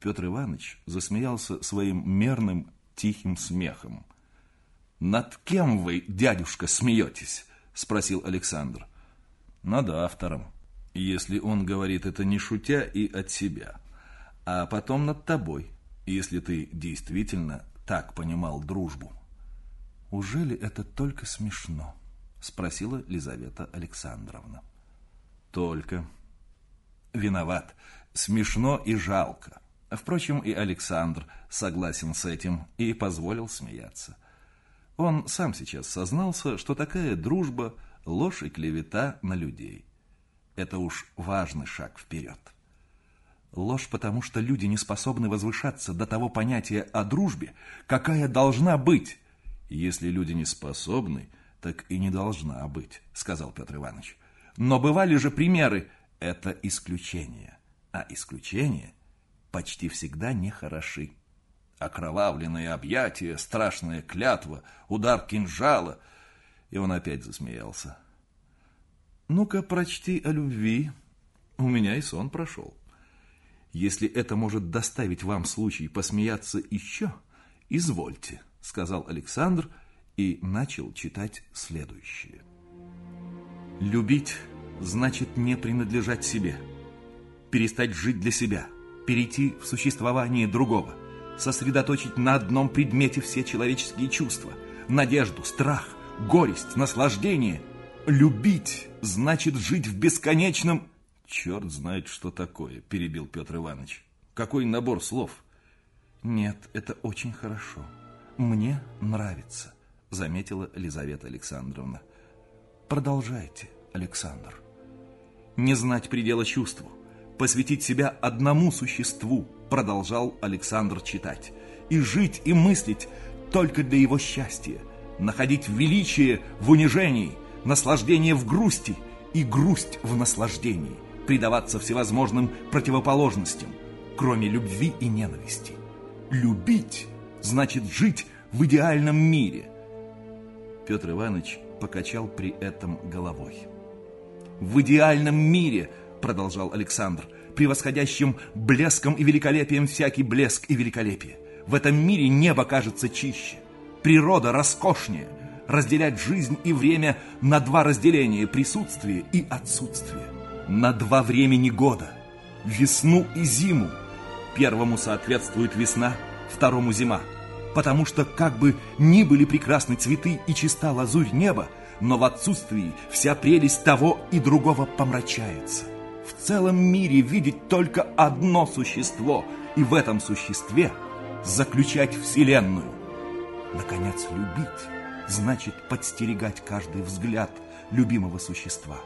Петр Иванович засмеялся своим мерным тихим смехом. «Над кем вы, дядюшка, смеетесь?» – спросил Александр. «Над автором, если он говорит это не шутя и от себя, а потом над тобой, если ты действительно так понимал дружбу». «Ужели это только смешно?» – спросила Лизавета Александровна. «Только. Виноват. Смешно и жалко. Впрочем, и Александр согласен с этим и позволил смеяться. Он сам сейчас сознался, что такая дружба – ложь и клевета на людей. Это уж важный шаг вперед. Ложь потому, что люди не способны возвышаться до того понятия о дружбе, какая должна быть. Если люди не способны, так и не должна быть, сказал Петр Иванович. Но бывали же примеры. Это исключение. А исключения почти всегда нехороши окровавленные объятия, страшная клятва, удар кинжала. И он опять засмеялся. Ну-ка, прочти о любви. У меня и сон прошел. Если это может доставить вам случай посмеяться еще, извольте, сказал Александр и начал читать следующее. Любить значит не принадлежать себе, перестать жить для себя, перейти в существование другого – сосредоточить на одном предмете все человеческие чувства. Надежду, страх, горесть, наслаждение. Любить значит жить в бесконечном... Черт знает, что такое, перебил Петр Иванович. Какой набор слов? Нет, это очень хорошо. Мне нравится, заметила Елизавета Александровна. Продолжайте, Александр. Не знать предела чувству, посвятить себя одному существу, продолжал Александр читать, и жить и мыслить только для его счастья, находить величие в унижении, наслаждение в грусти и грусть в наслаждении, предаваться всевозможным противоположностям, кроме любви и ненависти. Любить значит жить в идеальном мире. Петр Иванович покачал при этом головой. В идеальном мире, продолжал Александр, — превосходящим блеском и великолепием всякий блеск и великолепие. В этом мире небо кажется чище, природа роскошнее, разделять жизнь и время на два разделения – присутствие и отсутствие, на два времени года – весну и зиму. Первому соответствует весна, второму – зима. Потому что, как бы ни были прекрасны цветы и чиста лазурь неба, но в отсутствии вся прелесть того и другого помрачается – в целом мире видеть только одно существо, и в этом существе заключать Вселенную. Наконец, любить значит подстерегать каждый взгляд любимого существа,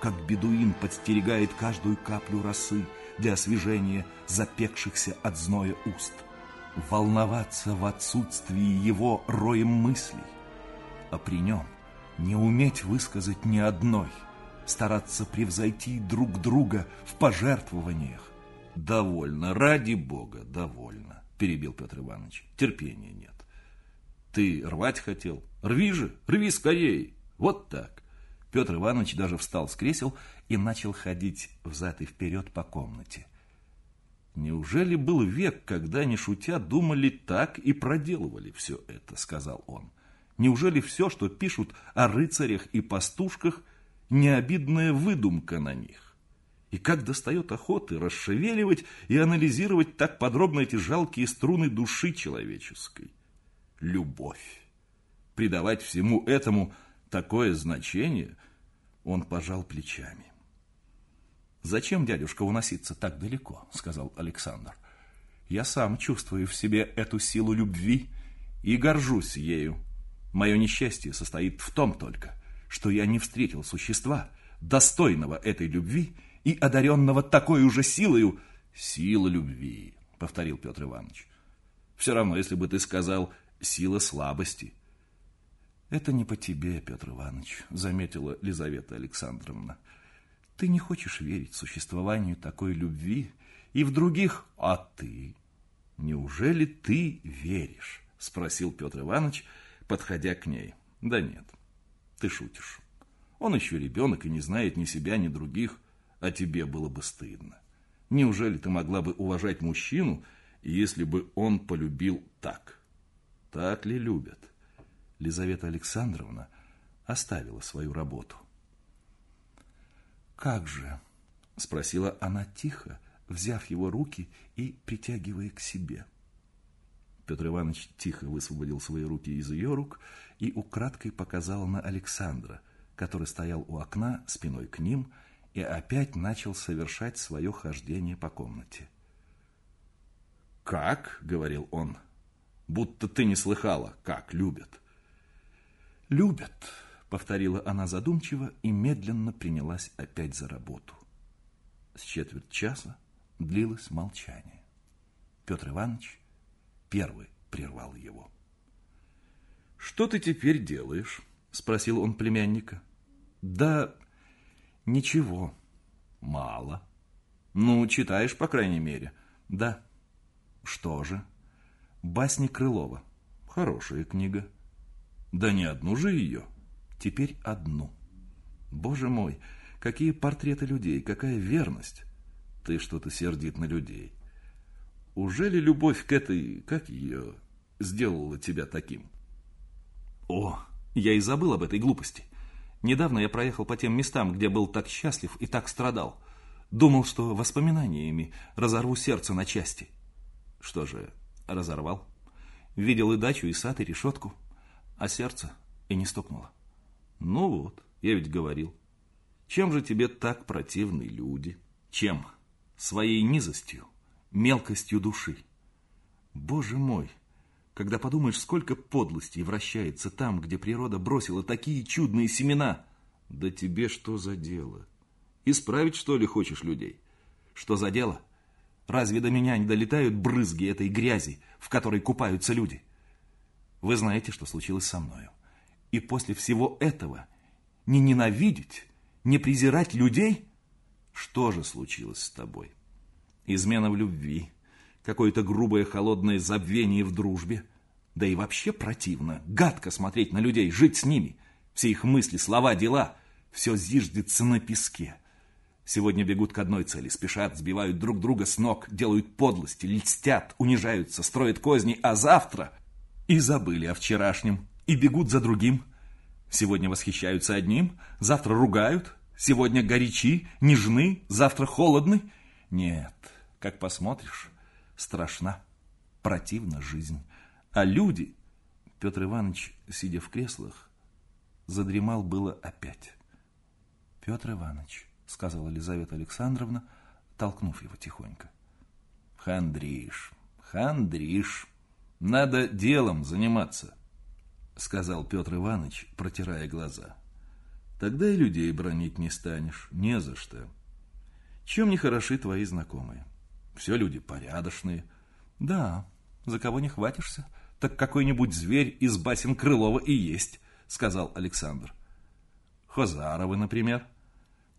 как бедуин подстерегает каждую каплю росы для освежения запекшихся от зноя уст, волноваться в отсутствии его роем мыслей, а при нем не уметь высказать ни одной – стараться превзойти друг друга в пожертвованиях. Довольно, ради бога, довольно, перебил Петр Иванович. Терпения нет. Ты рвать хотел? Рви же, рви скорее. Вот так. Петр Иванович даже встал с кресел и начал ходить взад и вперед по комнате. Неужели был век, когда, не шутя, думали так и проделывали все это, сказал он. Неужели все, что пишут о рыцарях и пастушках – необидная выдумка на них. И как достает охоты расшевеливать и анализировать так подробно эти жалкие струны души человеческой. Любовь. Придавать всему этому такое значение, он пожал плечами. «Зачем, дядюшка, уноситься так далеко?» – сказал Александр. «Я сам чувствую в себе эту силу любви и горжусь ею. Мое несчастье состоит в том только, что я не встретил существа, достойного этой любви и одаренного такой уже силою. Сила любви, повторил Петр Иванович. Все равно, если бы ты сказал сила слабости. Это не по тебе, Петр Иванович, заметила Лизавета Александровна. Ты не хочешь верить существованию такой любви и в других, а ты? Неужели ты веришь? Спросил Петр Иванович, подходя к ней. Да нет, ты шутишь. Он еще ребенок и не знает ни себя, ни других, а тебе было бы стыдно. Неужели ты могла бы уважать мужчину, если бы он полюбил так? Так ли любят? Лизавета Александровна оставила свою работу. «Как же?» – спросила она тихо, взяв его руки и притягивая к себе. Петр Иванович тихо высвободил свои руки из ее рук и украдкой показал на Александра, который стоял у окна спиной к ним и опять начал совершать свое хождение по комнате. «Как?» — говорил он. «Будто ты не слыхала, как любят». «Любят», — повторила она задумчиво и медленно принялась опять за работу. С четверть часа длилось молчание. Петр Иванович первый прервал его. «Что ты теперь делаешь?» — спросил он племянника. «Да ничего. Мало. Ну, читаешь, по крайней мере. Да. Что же? Басни Крылова. Хорошая книга. Да не одну же ее. Теперь одну. Боже мой, какие портреты людей, какая верность. Ты что-то сердит на людей. Уже ли любовь к этой, как ее, сделала тебя таким? О, я и забыл об этой глупости. Недавно я проехал по тем местам, где был так счастлив и так страдал. Думал, что воспоминаниями разорву сердце на части. Что же, разорвал. Видел и дачу, и сад, и решетку. А сердце и не стукнуло. Ну вот, я ведь говорил. Чем же тебе так противны люди? Чем? Своей низостью, мелкостью души. Боже мой, когда подумаешь, сколько подлостей вращается там, где природа бросила такие чудные семена. Да тебе что за дело? Исправить, что ли, хочешь людей? Что за дело? Разве до меня не долетают брызги этой грязи, в которой купаются люди? Вы знаете, что случилось со мною. И после всего этого не ненавидеть, не презирать людей? Что же случилось с тобой? Измена в любви, какое-то грубое холодное забвение в дружбе. Да и вообще противно, гадко смотреть на людей, жить с ними. Все их мысли, слова, дела, все зиждется на песке. Сегодня бегут к одной цели, спешат, сбивают друг друга с ног, делают подлости, льстят, унижаются, строят козни, а завтра и забыли о вчерашнем, и бегут за другим. Сегодня восхищаются одним, завтра ругают, сегодня горячи, нежны, завтра холодны. Нет, как посмотришь, страшна, противна жизнь. А люди... Петр Иванович, сидя в креслах, задремал было опять. Петр Иванович, сказала Елизавета Александровна, толкнув его тихонько. Хандриш, хандриш, надо делом заниматься, сказал Петр Иванович, протирая глаза. Тогда и людей бронить не станешь, не за что. Чем не хороши твои знакомые? Все люди порядочные. Да, за кого не хватишься, так какой-нибудь зверь из басен Крылова и есть, сказал Александр. Хозаровы, например.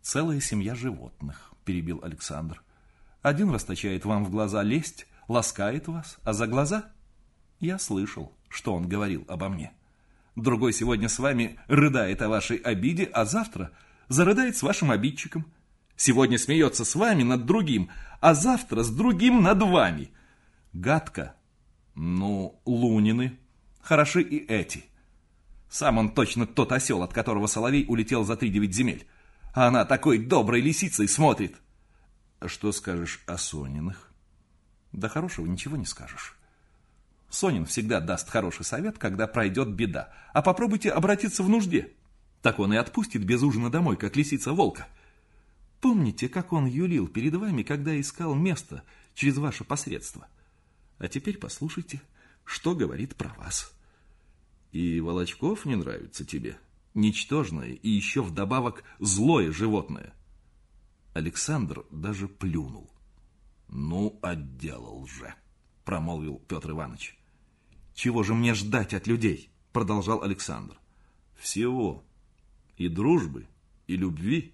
Целая семья животных, перебил Александр. Один расточает вам в глаза лесть, ласкает вас, а за глаза... Я слышал, что он говорил обо мне. Другой сегодня с вами рыдает о вашей обиде, а завтра зарыдает с вашим обидчиком. Сегодня смеется с вами над другим, а завтра с другим над вами. Гадко, ну, Лунины. Хороши и эти. Сам он точно тот осел, от которого Соловей улетел за три девять земель. А она такой доброй лисицей смотрит. Что скажешь о Сониных? Да хорошего ничего не скажешь. Сонин всегда даст хороший совет, когда пройдет беда. А попробуйте обратиться в нужде. Так он и отпустит без ужина домой, как лисица волка. Помните, как он юлил перед вами, когда искал место через ваше посредство? — а теперь послушайте, что говорит про вас. И Волочков не нравится тебе? Ничтожное и еще вдобавок злое животное. Александр даже плюнул. Ну, отделал же, промолвил Петр Иванович. Чего же мне ждать от людей? Продолжал Александр. Всего. И дружбы, и любви,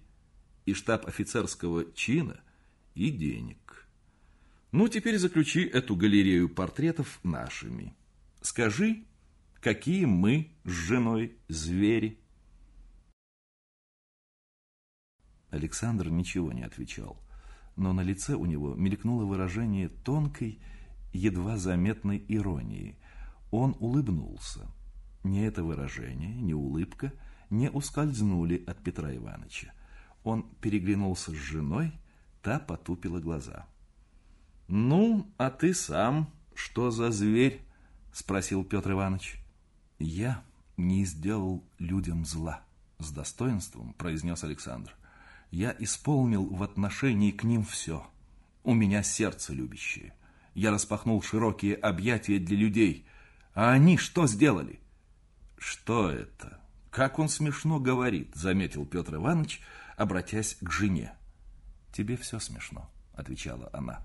и штаб офицерского чина, и денег. Ну, теперь заключи эту галерею портретов нашими. Скажи, какие мы с женой звери? Александр ничего не отвечал. но на лице у него мелькнуло выражение тонкой, едва заметной иронии. Он улыбнулся. Ни это выражение, ни улыбка не ускользнули от Петра Ивановича. Он переглянулся с женой, та потупила глаза. «Ну, а ты сам что за зверь?» – спросил Петр Иванович. «Я не сделал людям зла», – с достоинством произнес Александр. «Я исполнил в отношении к ним все. У меня сердце любящее. Я распахнул широкие объятия для людей. А они что сделали?» «Что это? Как он смешно говорит», – заметил Петр Иванович, обратясь к жене. «Тебе все смешно», – отвечала она.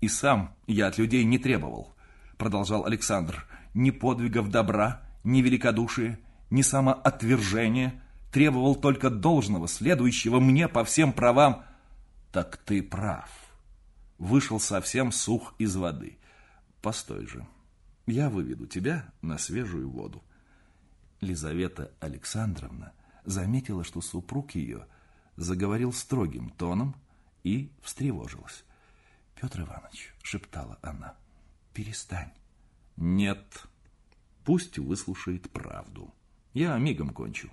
«И сам я от людей не требовал», – продолжал Александр, – «ни подвигов добра, ни великодушия, ни самоотвержения, требовал только должного, следующего мне по всем правам». «Так ты прав». Вышел совсем сух из воды. «Постой же, я выведу тебя на свежую воду». Лизавета Александровна заметила, что супруг ее заговорил строгим тоном и встревожилась. «Петр Иванович», — шептала она, — «перестань». «Нет, пусть выслушает правду. Я мигом кончу.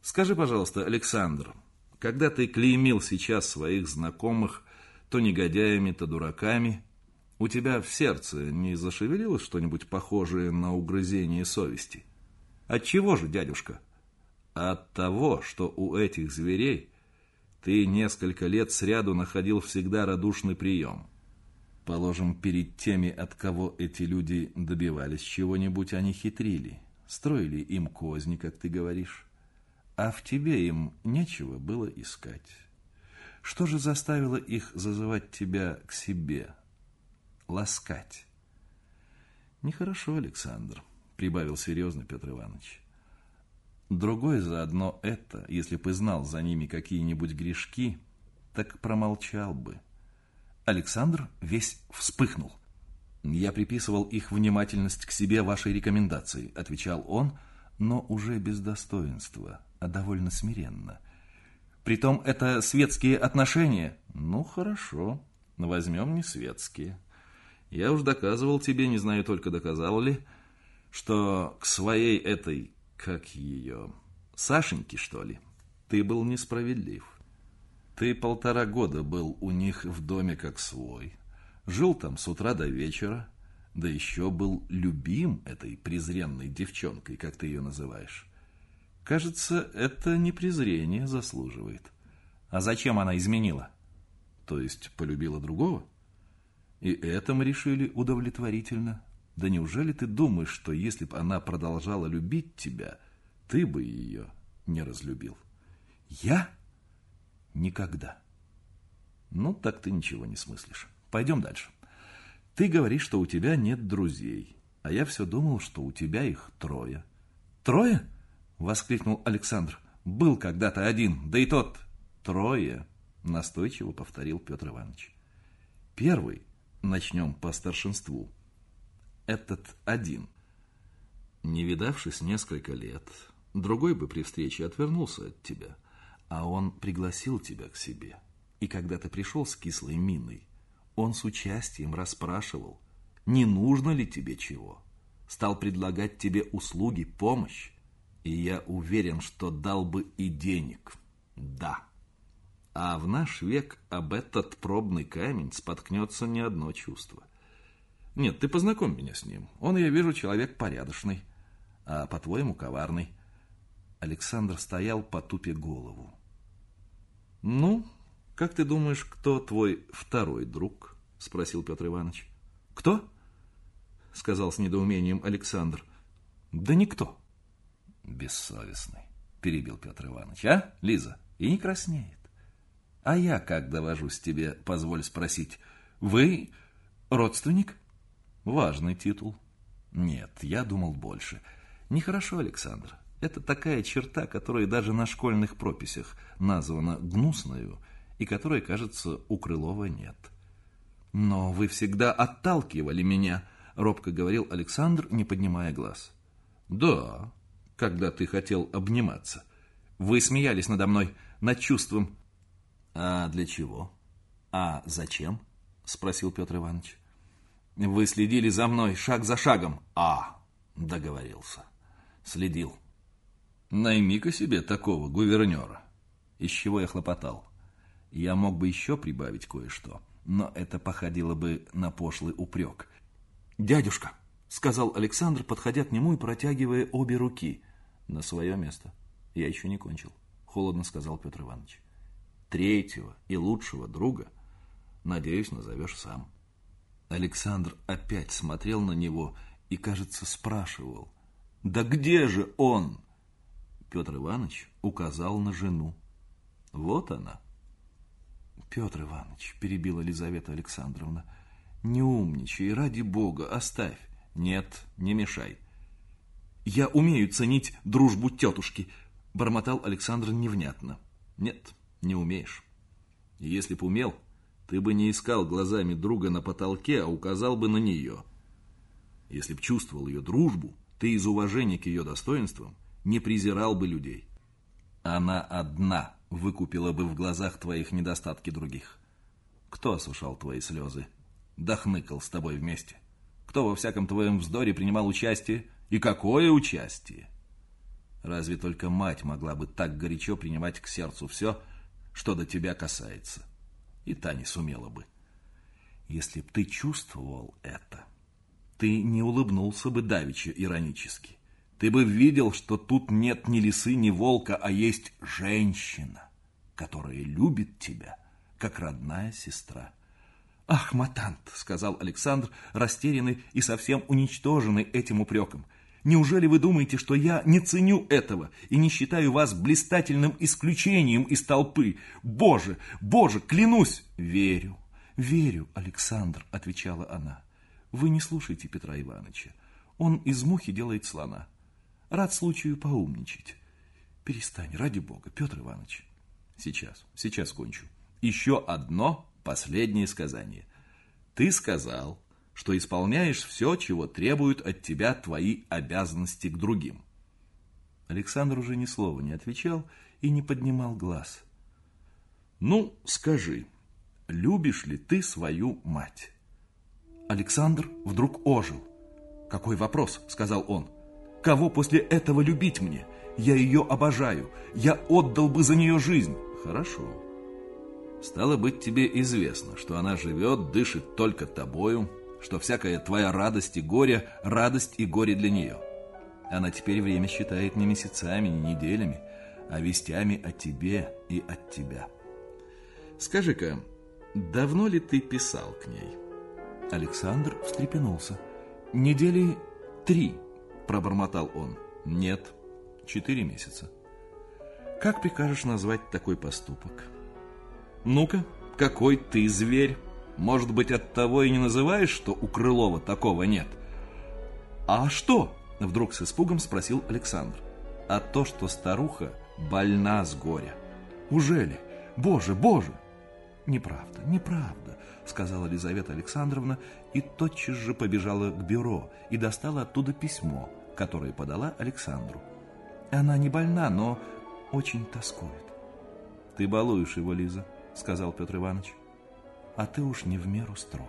Скажи, пожалуйста, Александр, когда ты клеймил сейчас своих знакомых то негодяями, то дураками, у тебя в сердце не зашевелилось что-нибудь похожее на угрызение совести? От чего же, дядюшка?» От того, что у этих зверей ты несколько лет сряду находил всегда радушный прием. Положим, перед теми, от кого эти люди добивались чего-нибудь, они хитрили, строили им козни, как ты говоришь. А в тебе им нечего было искать. Что же заставило их зазывать тебя к себе, ласкать? Нехорошо, Александр, прибавил серьезно Петр Иванович. Другой заодно это, если бы знал за ними какие-нибудь грешки, так промолчал бы. Александр весь вспыхнул. «Я приписывал их внимательность к себе вашей рекомендации», отвечал он, но уже без достоинства, а довольно смиренно. «Притом это светские отношения?» «Ну, хорошо, возьмем не светские. Я уж доказывал тебе, не знаю только доказал ли, что к своей этой как ее? Сашеньки, что ли? Ты был несправедлив. Ты полтора года был у них в доме как свой. Жил там с утра до вечера. Да еще был любим этой презренной девчонкой, как ты ее называешь. Кажется, это не презрение заслуживает. А зачем она изменила? То есть полюбила другого? И это мы решили удовлетворительно. Да неужели ты думаешь, что если бы она продолжала любить тебя, ты бы ее не разлюбил? Я? Никогда. Ну, так ты ничего не смыслишь. Пойдем дальше. Ты говоришь, что у тебя нет друзей, а я все думал, что у тебя их трое. Трое? Воскликнул Александр. Был когда-то один, да и тот трое, настойчиво повторил Петр Иванович. Первый, начнем по старшинству, этот один. Не видавшись несколько лет, другой бы при встрече отвернулся от тебя, а он пригласил тебя к себе. И когда ты пришел с кислой миной, он с участием расспрашивал, не нужно ли тебе чего. Стал предлагать тебе услуги, помощь. И я уверен, что дал бы и денег. Да. А в наш век об этот пробный камень споткнется не одно чувство. Нет, ты познакомь меня с ним. Он, я вижу, человек порядочный, а по-твоему коварный. Александр стоял, потупя голову. Ну, как ты думаешь, кто твой второй друг? Спросил Петр Иванович. Кто? Сказал с недоумением Александр. Да никто. Бессовестный, перебил Петр Иванович. А, Лиза? И не краснеет. А я как довожусь тебе, позволь спросить. Вы родственник? Важный титул. Нет, я думал больше. Нехорошо, Александр. Это такая черта, которая даже на школьных прописях названа гнусною, и которой, кажется, у Крылова нет. Но вы всегда отталкивали меня, робко говорил Александр, не поднимая глаз. Да, когда ты хотел обниматься. Вы смеялись надо мной, над чувством. А для чего? А зачем? Спросил Петр Иванович. Вы следили за мной шаг за шагом. А, договорился. Следил. Найми-ка себе такого гувернера. Из чего я хлопотал? Я мог бы еще прибавить кое-что, но это походило бы на пошлый упрек. «Дядюшка», — сказал Александр, подходя к нему и протягивая обе руки на свое место. «Я еще не кончил», — холодно сказал Петр Иванович. «Третьего и лучшего друга, надеюсь, назовешь сам». Александр опять смотрел на него и, кажется, спрашивал. «Да где же он?» Петр Иванович указал на жену. «Вот она». Петр Иванович, перебила Елизавета Александровна, не умничай, ради бога, оставь. Нет, не мешай. Я умею ценить дружбу тетушки, бормотал Александр невнятно. Нет, не умеешь. Если б умел, ты бы не искал глазами друга на потолке, а указал бы на нее. Если б чувствовал ее дружбу, ты из уважения к ее достоинствам не презирал бы людей. Она одна выкупила бы в глазах твоих недостатки других. Кто осушал твои слезы? Дохныкал с тобой вместе. Кто во всяком твоем вздоре принимал участие? И какое участие? Разве только мать могла бы так горячо принимать к сердцу все, что до тебя касается? И та не сумела бы. Если б ты чувствовал это, ты не улыбнулся бы давеча иронически. Ты бы видел, что тут нет ни лисы, ни волка, а есть женщина, которая любит тебя, как родная сестра. «Ах, матант!» — сказал Александр, растерянный и совсем уничтоженный этим упреком. «Неужели вы думаете, что я не ценю этого и не считаю вас блистательным исключением из толпы? Боже, Боже, клянусь!» «Верю, верю, Александр», — отвечала она. «Вы не слушайте Петра Ивановича. Он из мухи делает слона. Рад случаю поумничать. Перестань, ради бога, Петр Иванович. Сейчас, сейчас кончу. Еще одно последнее сказание. Ты сказал, что исполняешь все, чего требуют от тебя твои обязанности к другим. Александр уже ни слова не отвечал и не поднимал глаз. Ну, скажи, любишь ли ты свою мать? Александр вдруг ожил. Какой вопрос, сказал он. Кого после этого любить мне? Я ее обожаю. Я отдал бы за нее жизнь. Хорошо. Стало быть, тебе известно, что она живет, дышит только тобою, что всякая твоя радость и горе – радость и горе для нее. Она теперь время считает не месяцами, не неделями, а вестями о тебе и от тебя. Скажи-ка, давно ли ты писал к ней? Александр встрепенулся. Недели три пробормотал он. Нет, четыре месяца. Как прикажешь назвать такой поступок? Ну-ка, какой ты зверь? Может быть, от того и не называешь, что у Крылова такого нет? А что? Вдруг с испугом спросил Александр. А то, что старуха больна с горя. Ужели? Боже, боже! Неправда, неправда, сказала Елизавета Александровна и тотчас же побежала к бюро и достала оттуда письмо, которое подала Александру. Она не больна, но очень тоскует. Ты балуешь его, Лиза, сказал Петр Иванович. А ты уж не в меру строг.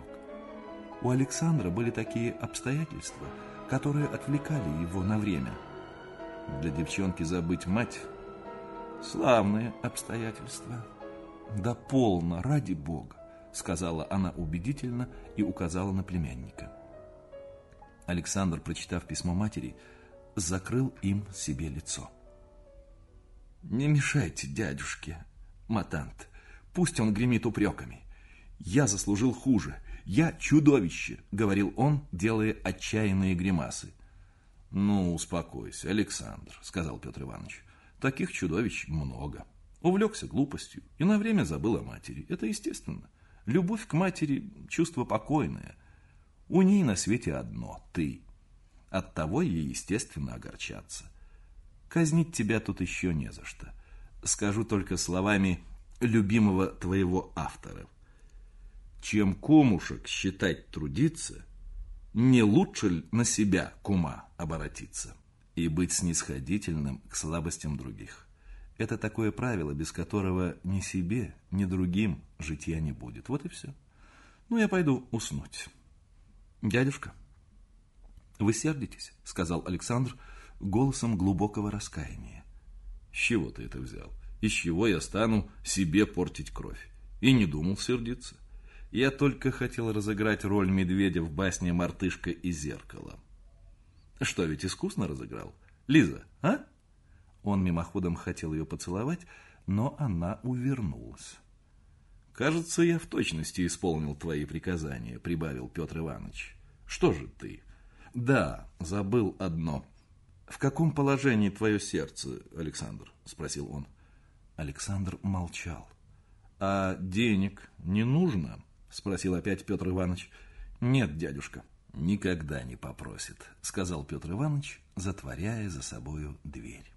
У Александра были такие обстоятельства, которые отвлекали его на время. Для девчонки забыть мать – славные обстоятельства. Да полно, ради бога сказала она убедительно и указала на племянника. Александр, прочитав письмо матери, закрыл им себе лицо. «Не мешайте дядюшке, матант, пусть он гремит упреками. Я заслужил хуже, я чудовище», — говорил он, делая отчаянные гримасы. «Ну, успокойся, Александр», — сказал Петр Иванович. «Таких чудовищ много. Увлекся глупостью и на время забыл о матери. Это естественно. Любовь к матери – чувство покойное. У ней на свете одно – ты. Оттого ей, естественно, огорчаться. Казнить тебя тут еще не за что. Скажу только словами любимого твоего автора. Чем кумушек считать трудиться, не лучше ли на себя, кума, оборотиться и быть снисходительным к слабостям других. Это такое правило, без которого ни себе, ни другим житья не будет. Вот и все. Ну, я пойду уснуть. Дядюшка, вы сердитесь, сказал Александр голосом глубокого раскаяния. С чего ты это взял? Из чего я стану себе портить кровь? И не думал сердиться. Я только хотел разыграть роль медведя в басне «Мартышка и зеркало». Что, ведь искусно разыграл? Лиза, а? Он мимоходом хотел ее поцеловать, но она увернулась. «Кажется, я в точности исполнил твои приказания», — прибавил Петр Иванович. «Что же ты?» «Да, забыл одно. В каком положении твое сердце, Александр?» — спросил он. Александр молчал. «А денег не нужно?» — спросил опять Петр Иванович. «Нет, дядюшка, никогда не попросит», — сказал Петр Иванович, затворяя за собою дверь.